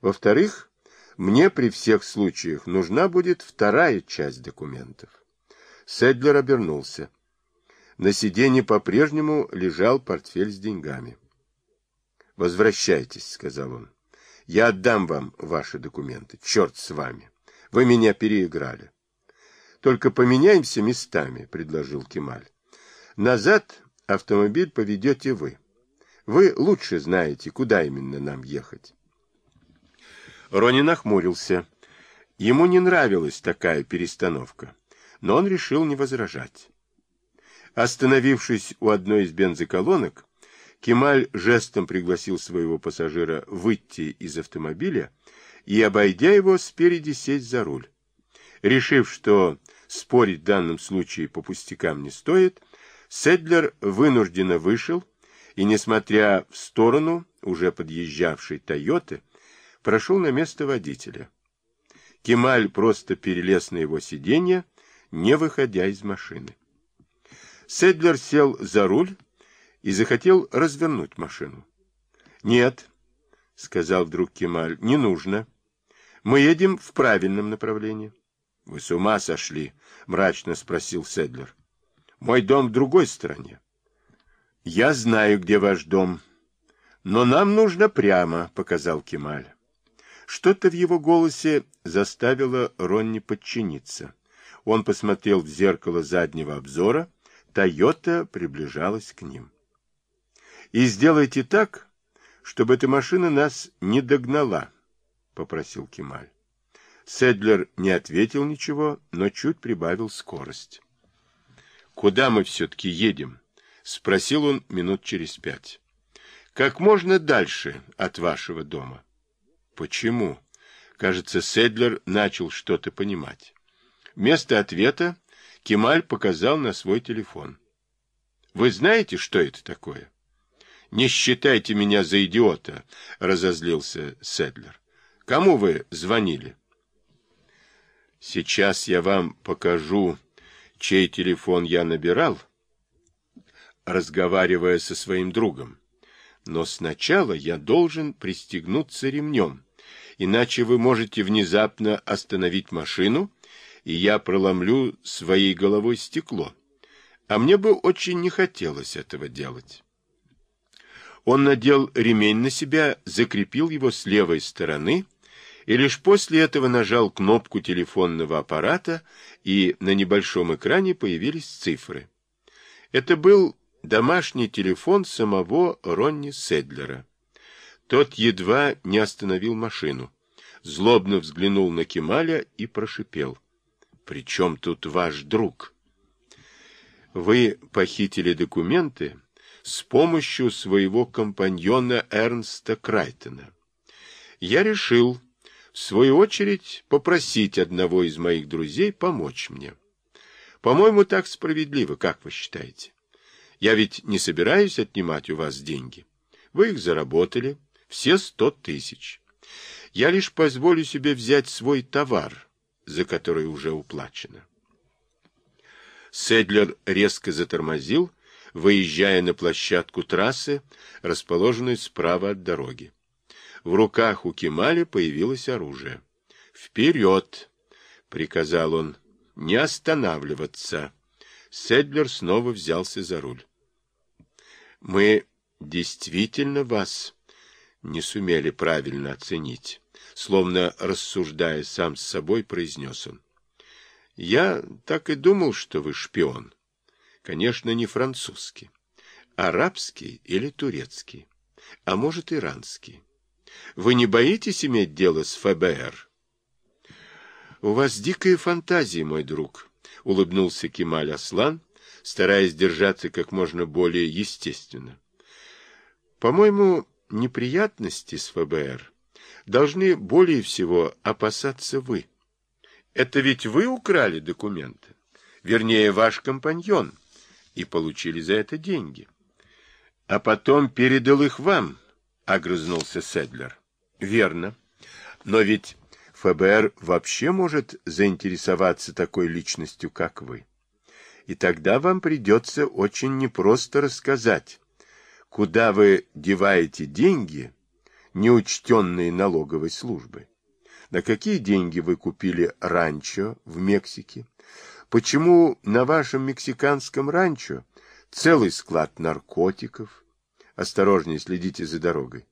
Во-вторых, мне при всех случаях нужна будет вторая часть документов. Седлер обернулся. На сиденье по-прежнему лежал портфель с деньгами. «Возвращайтесь», — сказал он. «Я отдам вам ваши документы. Черт с вами. Вы меня переиграли». «Только поменяемся местами», — предложил Кемаль. «Назад автомобиль поведете вы. Вы лучше знаете, куда именно нам ехать». Рони нахмурился. Ему не нравилась такая перестановка, но он решил не возражать. Остановившись у одной из бензоколонок, Кемаль жестом пригласил своего пассажира выйти из автомобиля и, обойдя его, спереди сесть за руль. Решив, что спорить в данном случае по пустякам не стоит, Седлер вынужденно вышел и, несмотря в сторону уже подъезжавшей «Тойоты», прошел на место водителя. Кемаль просто перелез на его сиденье, не выходя из машины. Седлер сел за руль и захотел развернуть машину. — Нет, — сказал вдруг Кемаль, — не нужно. Мы едем в правильном направлении. — Вы с ума сошли? — мрачно спросил Седлер. — Мой дом в другой стороне. — Я знаю, где ваш дом. Но нам нужно прямо, — показал Кемаль. Что-то в его голосе заставило Ронни подчиниться. Он посмотрел в зеркало заднего обзора. Тойота приближалась к ним. «И сделайте так, чтобы эта машина нас не догнала», — попросил Кемаль. Седлер не ответил ничего, но чуть прибавил скорость. «Куда мы все-таки едем?» — спросил он минут через пять. «Как можно дальше от вашего дома». Почему? Кажется, Седлер начал что-то понимать. Вместо ответа Кемаль показал на свой телефон. Вы знаете, что это такое? Не считайте меня за идиота, разозлился Седлер. Кому вы звонили? Сейчас я вам покажу, чей телефон я набирал, разговаривая со своим другом. Но сначала я должен пристегнуться ремнем иначе вы можете внезапно остановить машину, и я проломлю своей головой стекло. А мне бы очень не хотелось этого делать. Он надел ремень на себя, закрепил его с левой стороны и лишь после этого нажал кнопку телефонного аппарата, и на небольшом экране появились цифры. Это был домашний телефон самого Ронни Седлера. Тот едва не остановил машину. Злобно взглянул на Кемаля и прошипел. — При чем тут ваш друг? — Вы похитили документы с помощью своего компаньона Эрнста Крайтона. Я решил, в свою очередь, попросить одного из моих друзей помочь мне. По-моему, так справедливо, как вы считаете? Я ведь не собираюсь отнимать у вас деньги. Вы их заработали, все сто тысяч. Я лишь позволю себе взять свой товар, за который уже уплачено. Седлер резко затормозил, выезжая на площадку трассы, расположенную справа от дороги. В руках у Кемали появилось оружие. «Вперед!» — приказал он. «Не останавливаться!» Седлер снова взялся за руль. «Мы действительно вас не сумели правильно оценить. Словно рассуждая сам с собой, произнес он. Я так и думал, что вы шпион. Конечно, не французский. Арабский или турецкий. А может, иранский. Вы не боитесь иметь дело с ФБР? У вас дикая фантазия, мой друг, улыбнулся Кемаль Аслан, стараясь держаться как можно более естественно. По-моему, неприятности с ФБР должны более всего опасаться вы. Это ведь вы украли документы, вернее, ваш компаньон, и получили за это деньги. А потом передал их вам, огрызнулся Седлер. Верно. Но ведь ФБР вообще может заинтересоваться такой личностью, как вы. И тогда вам придется очень непросто рассказать, куда вы деваете деньги, неучтенные налоговой службой? На какие деньги вы купили ранчо в Мексике? Почему на вашем мексиканском ранчо целый склад наркотиков? Осторожнее следите за дорогой.